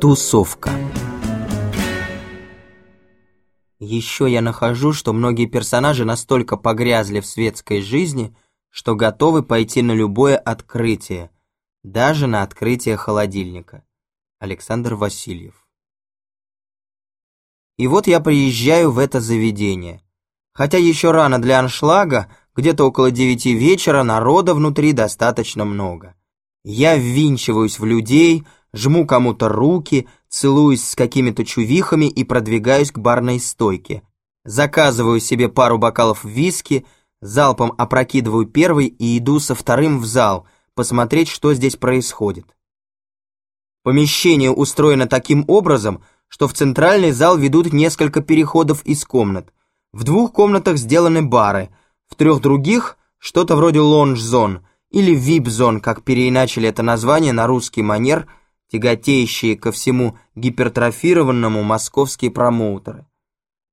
Тусовка Еще я нахожу, что многие персонажи настолько погрязли в светской жизни, что готовы пойти на любое открытие, даже на открытие холодильника. Александр Васильев И вот я приезжаю в это заведение. Хотя еще рано для аншлага, где-то около девяти вечера народа внутри достаточно много. Я ввинчиваюсь в людей, жму кому-то руки, целуюсь с какими-то чувихами и продвигаюсь к барной стойке. Заказываю себе пару бокалов виски, залпом опрокидываю первый и иду со вторым в зал, посмотреть, что здесь происходит. Помещение устроено таким образом, что в центральный зал ведут несколько переходов из комнат. В двух комнатах сделаны бары, в трех других – что-то вроде лонж-зон или вип-зон, как переиначили это название на русский манер, тяготеющие ко всему гипертрофированному московские промоутеры.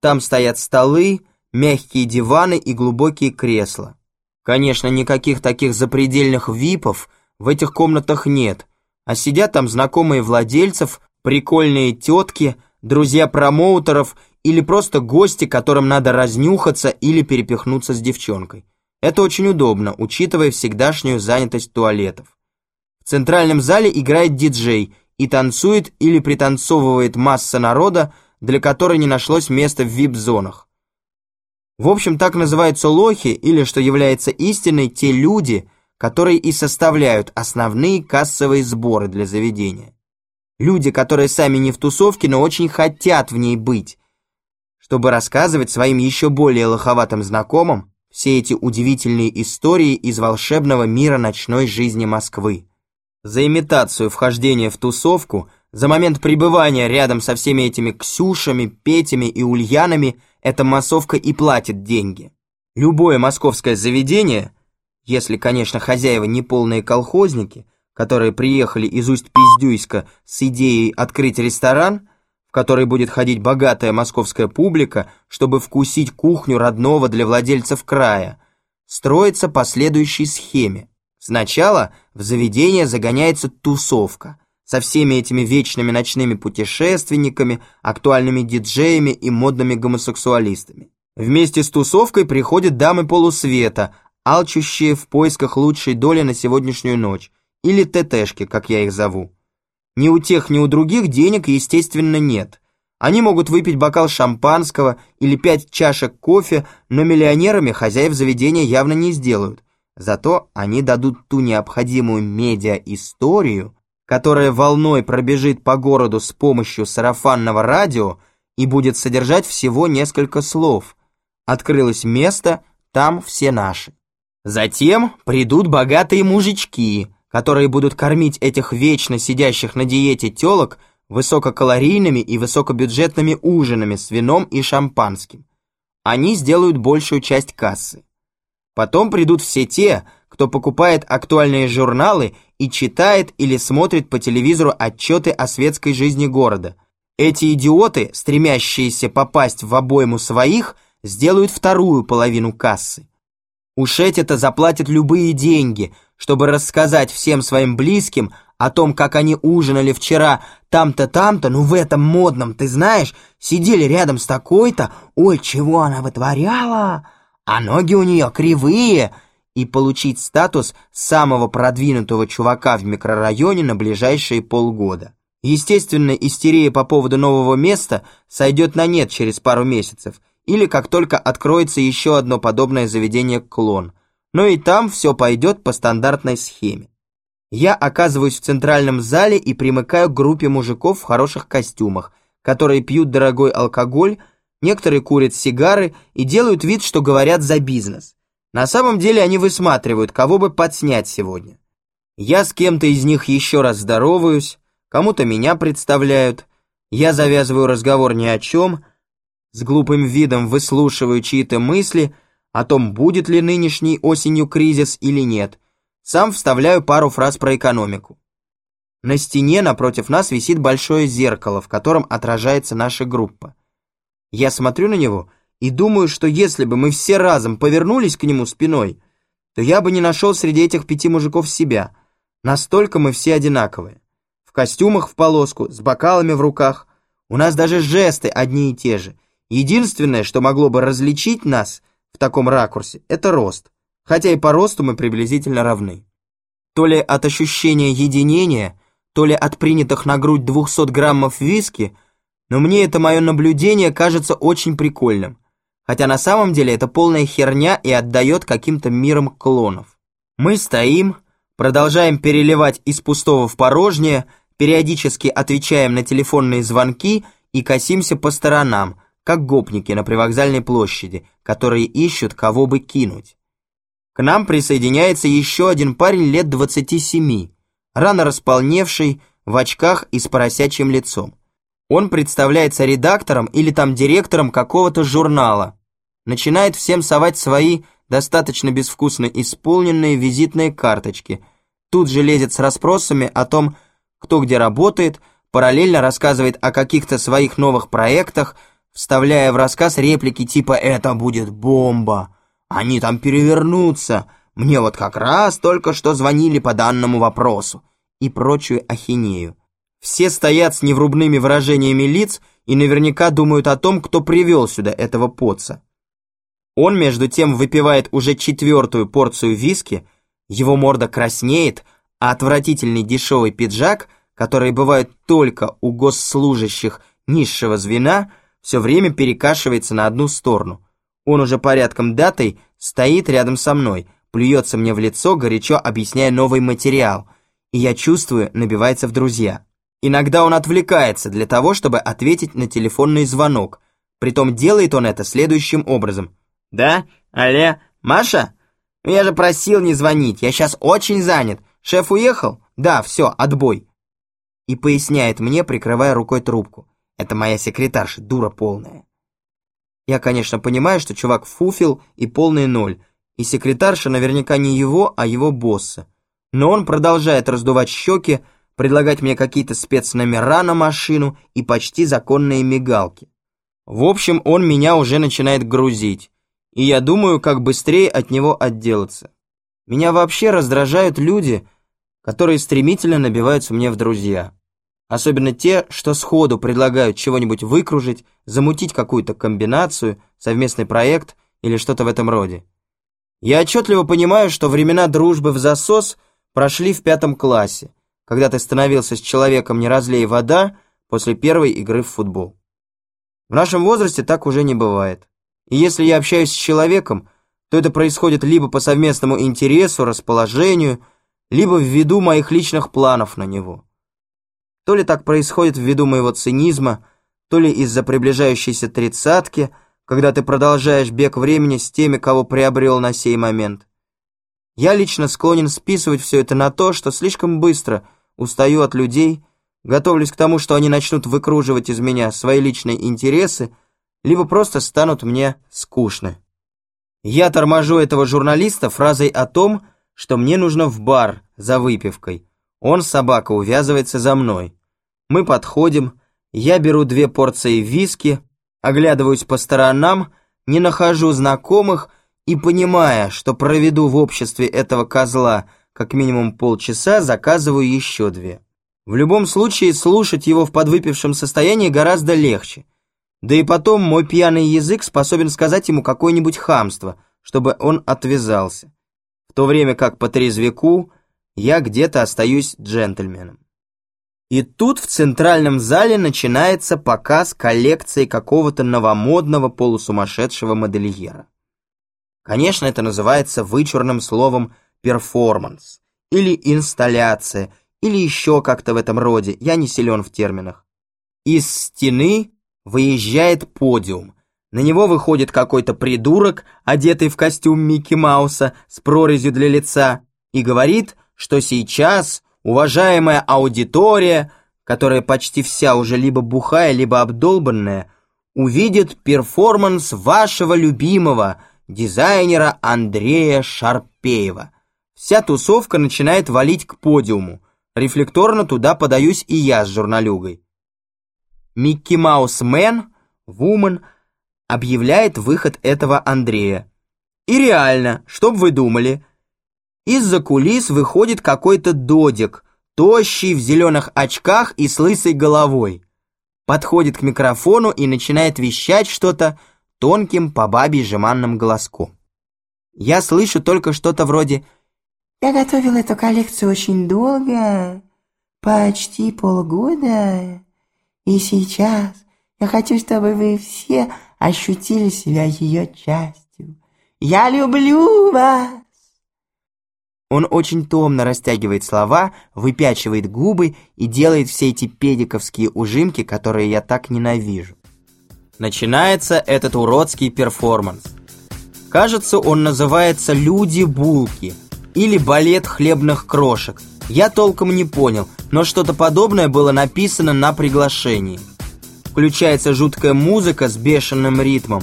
Там стоят столы, мягкие диваны и глубокие кресла. Конечно, никаких таких запредельных випов в этих комнатах нет, а сидят там знакомые владельцев, прикольные тетки, друзья промоутеров или просто гости, которым надо разнюхаться или перепихнуться с девчонкой. Это очень удобно, учитывая всегдашнюю занятость туалетов. В центральном зале играет диджей и танцует или пританцовывает масса народа, для которой не нашлось места в вип-зонах. В общем, так называются лохи, или, что является истиной, те люди, которые и составляют основные кассовые сборы для заведения. Люди, которые сами не в тусовке, но очень хотят в ней быть, чтобы рассказывать своим еще более лоховатым знакомым все эти удивительные истории из волшебного мира ночной жизни Москвы. За имитацию вхождения в тусовку, за момент пребывания рядом со всеми этими Ксюшами, Петями и Ульянами эта массовка и платит деньги. Любое московское заведение, если, конечно, хозяева не полные колхозники, которые приехали из Усть-Пиздюйска с идеей открыть ресторан – которой будет ходить богатая московская публика, чтобы вкусить кухню родного для владельцев края, строится по следующей схеме. Сначала в заведение загоняется тусовка со всеми этими вечными ночными путешественниками, актуальными диджеями и модными гомосексуалистами. Вместе с тусовкой приходят дамы полусвета, алчущие в поисках лучшей доли на сегодняшнюю ночь, или ТТшки, как я их зову. Ни у тех, ни у других денег, естественно, нет. Они могут выпить бокал шампанского или пять чашек кофе, но миллионерами хозяев заведения явно не сделают. Зато они дадут ту необходимую медиа-историю, которая волной пробежит по городу с помощью сарафанного радио и будет содержать всего несколько слов. Открылось место, там все наши. Затем придут богатые мужички, которые будут кормить этих вечно сидящих на диете телок высококалорийными и высокобюджетными ужинами с вином и шампанским. Они сделают большую часть кассы. Потом придут все те, кто покупает актуальные журналы и читает или смотрит по телевизору отчеты о светской жизни города. Эти идиоты, стремящиеся попасть в обойму своих, сделают вторую половину кассы. Уж эти-то заплатят любые деньги, чтобы рассказать всем своим близким о том, как они ужинали вчера там-то, там-то, ну в этом модном, ты знаешь, сидели рядом с такой-то, ой, чего она вытворяла, а ноги у нее кривые, и получить статус самого продвинутого чувака в микрорайоне на ближайшие полгода. Естественно, истерия по поводу нового места сойдет на нет через пару месяцев, или как только откроется еще одно подобное заведение «Клон», но и там все пойдет по стандартной схеме. Я оказываюсь в центральном зале и примыкаю к группе мужиков в хороших костюмах, которые пьют дорогой алкоголь, некоторые курят сигары и делают вид, что говорят за бизнес. На самом деле они высматривают, кого бы подснять сегодня. Я с кем-то из них еще раз здороваюсь, кому-то меня представляют, я завязываю разговор ни о чем, с глупым видом выслушиваю чьи-то мысли – о том, будет ли нынешней осенью кризис или нет. Сам вставляю пару фраз про экономику. На стене напротив нас висит большое зеркало, в котором отражается наша группа. Я смотрю на него и думаю, что если бы мы все разом повернулись к нему спиной, то я бы не нашел среди этих пяти мужиков себя. Настолько мы все одинаковые. В костюмах в полоску, с бокалами в руках. У нас даже жесты одни и те же. Единственное, что могло бы различить нас в таком ракурсе, это рост. Хотя и по росту мы приблизительно равны. То ли от ощущения единения, то ли от принятых на грудь 200 граммов виски, но мне это мое наблюдение кажется очень прикольным. Хотя на самом деле это полная херня и отдает каким-то миром клонов. Мы стоим, продолжаем переливать из пустого в порожнее, периодически отвечаем на телефонные звонки и косимся по сторонам, как гопники на привокзальной площади, которые ищут, кого бы кинуть. К нам присоединяется еще один парень лет 27, рано располневший, в очках и с поросячьим лицом. Он представляется редактором или там директором какого-то журнала. Начинает всем совать свои достаточно безвкусно исполненные визитные карточки. Тут же лезет с расспросами о том, кто где работает, параллельно рассказывает о каких-то своих новых проектах, вставляя в рассказ реплики типа «это будет бомба», «они там перевернутся», «мне вот как раз только что звонили по данному вопросу» и прочую ахинею. Все стоят с неврубными выражениями лиц и наверняка думают о том, кто привел сюда этого поца. Он, между тем, выпивает уже четвертую порцию виски, его морда краснеет, а отвратительный дешевый пиджак, который бывает только у госслужащих низшего звена, все время перекашивается на одну сторону. Он уже порядком датой стоит рядом со мной, плюется мне в лицо, горячо объясняя новый материал, и я чувствую, набивается в друзья. Иногда он отвлекается для того, чтобы ответить на телефонный звонок. Притом делает он это следующим образом. «Да? Алле? Маша? Я же просил не звонить, я сейчас очень занят. Шеф уехал? Да, все, отбой». И поясняет мне, прикрывая рукой трубку. Это моя секретарша, дура полная. Я, конечно, понимаю, что чувак фуфел и полный ноль, и секретарша наверняка не его, а его босса. Но он продолжает раздувать щеки, предлагать мне какие-то спецномера на машину и почти законные мигалки. В общем, он меня уже начинает грузить, и я думаю, как быстрее от него отделаться. Меня вообще раздражают люди, которые стремительно набиваются мне в друзья. Особенно те, что сходу предлагают чего-нибудь выкружить, замутить какую-то комбинацию, совместный проект или что-то в этом роде. Я отчетливо понимаю, что времена дружбы в засос прошли в пятом классе, когда ты становился с человеком не разлей вода после первой игры в футбол. В нашем возрасте так уже не бывает. И если я общаюсь с человеком, то это происходит либо по совместному интересу, расположению, либо ввиду моих личных планов на него. То ли так происходит ввиду моего цинизма, то ли из-за приближающейся тридцатки, когда ты продолжаешь бег времени с теми, кого приобрел на сей момент. Я лично склонен списывать все это на то, что слишком быстро устаю от людей, готовлюсь к тому, что они начнут выкруживать из меня свои личные интересы, либо просто станут мне скучны. Я торможу этого журналиста фразой о том, что мне нужно в бар за выпивкой. Он, собака, увязывается за мной. Мы подходим, я беру две порции виски, оглядываюсь по сторонам, не нахожу знакомых и, понимая, что проведу в обществе этого козла как минимум полчаса, заказываю еще две. В любом случае, слушать его в подвыпившем состоянии гораздо легче. Да и потом мой пьяный язык способен сказать ему какое-нибудь хамство, чтобы он отвязался. В то время как по трезвику я где-то остаюсь джентльменом. И тут в центральном зале начинается показ коллекции какого-то новомодного полусумасшедшего модельера. Конечно, это называется вычурным словом «перформанс» или «инсталляция», или еще как-то в этом роде, я не силен в терминах. Из стены выезжает подиум. На него выходит какой-то придурок, одетый в костюм Микки Мауса с прорезью для лица, и говорит, что сейчас уважаемая аудитория, которая почти вся уже либо бухая, либо обдолбанная, увидит перформанс вашего любимого – дизайнера Андрея Шарпеева. Вся тусовка начинает валить к подиуму. Рефлекторно туда подаюсь и я с журналюгой. Микки Маус man, woman, объявляет выход этого Андрея. И реально, что б вы думали, из-за кулис выходит какой-то додик, тощий, в зеленых очках и с лысой головой. Подходит к микрофону и начинает вещать что-то тонким по-бабьи жеманным голоском. Я слышу только что-то вроде «Я готовил эту коллекцию очень долго, почти полгода, и сейчас я хочу, чтобы вы все ощутили себя ее частью. Я люблю вас!» Он очень томно растягивает слова, выпячивает губы и делает все эти педиковские ужимки, которые я так ненавижу. Начинается этот уродский перформанс. Кажется, он называется «Люди-булки» или «Балет хлебных крошек». Я толком не понял, но что-то подобное было написано на приглашении. Включается жуткая музыка с бешеным ритмом,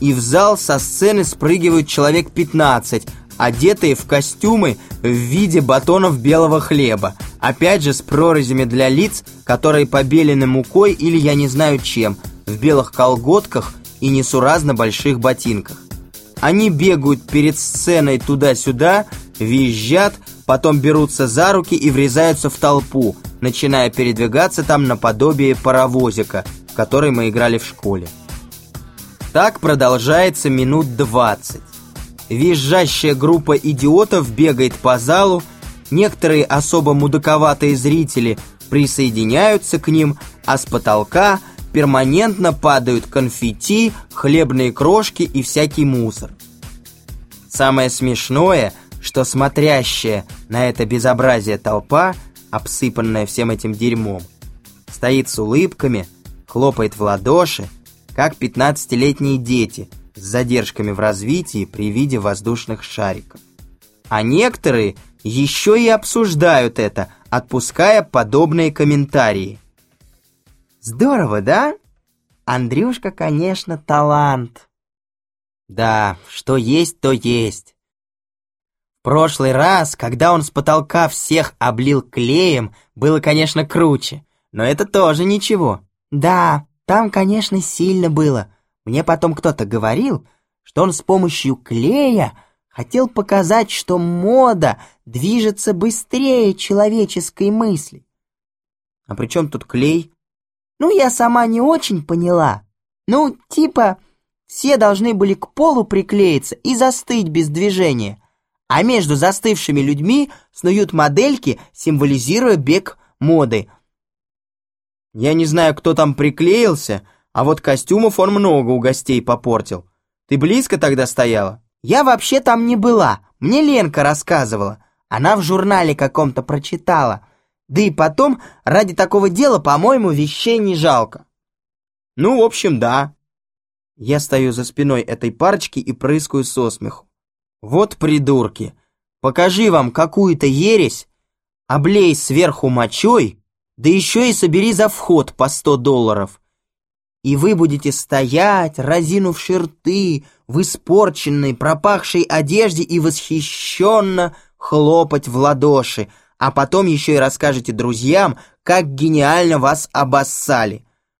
и в зал со сцены спрыгивают человек 15, одетые в костюмы в виде батонов белого хлеба, опять же с прорезями для лиц, которые побелены мукой или я не знаю чем, в белых колготках и несуразно больших ботинках. Они бегают перед сценой туда-сюда, визжат, потом берутся за руки и врезаются в толпу, начиная передвигаться там наподобие паровозика, в который мы играли в школе. Так продолжается минут двадцать. Визжащая группа идиотов бегает по залу, некоторые особо мудаковатые зрители присоединяются к ним, а с потолка перманентно падают конфетти, хлебные крошки и всякий мусор. Самое смешное, что смотрящая на это безобразие толпа, обсыпанная всем этим дерьмом, стоит с улыбками, хлопает в ладоши, как пятнадцатилетние дети – с задержками в развитии при виде воздушных шариков. А некоторые еще и обсуждают это, отпуская подобные комментарии. Здорово, да? Андрюшка, конечно, талант. Да, что есть, то есть. Прошлый раз, когда он с потолка всех облил клеем, было, конечно, круче, но это тоже ничего. Да, там, конечно, сильно было, мне потом кто-то говорил, что он с помощью клея хотел показать, что мода движется быстрее человеческой мысли. А при чем тут клей? Ну, я сама не очень поняла. Ну, типа, все должны были к полу приклеиться и застыть без движения, а между застывшими людьми снуют модельки, символизируя бег моды. Я не знаю, кто там приклеился, а вот костюмов он много у гостей попортил. Ты близко тогда стояла? Я вообще там не была. Мне Ленка рассказывала. Она в журнале каком-то прочитала. Да и потом, ради такого дела, по-моему, вещей не жалко. Ну, в общем, да. Я стою за спиной этой парочки и прыскаю со смеху. Вот придурки. Покажи вам какую-то ересь, облей сверху мочой, да еще и собери за вход по сто долларов и вы будете стоять, разинувши рты, в испорченной, пропахшей одежде и восхищенно хлопать в ладоши, а потом еще и расскажете друзьям, как гениально вас обоссали.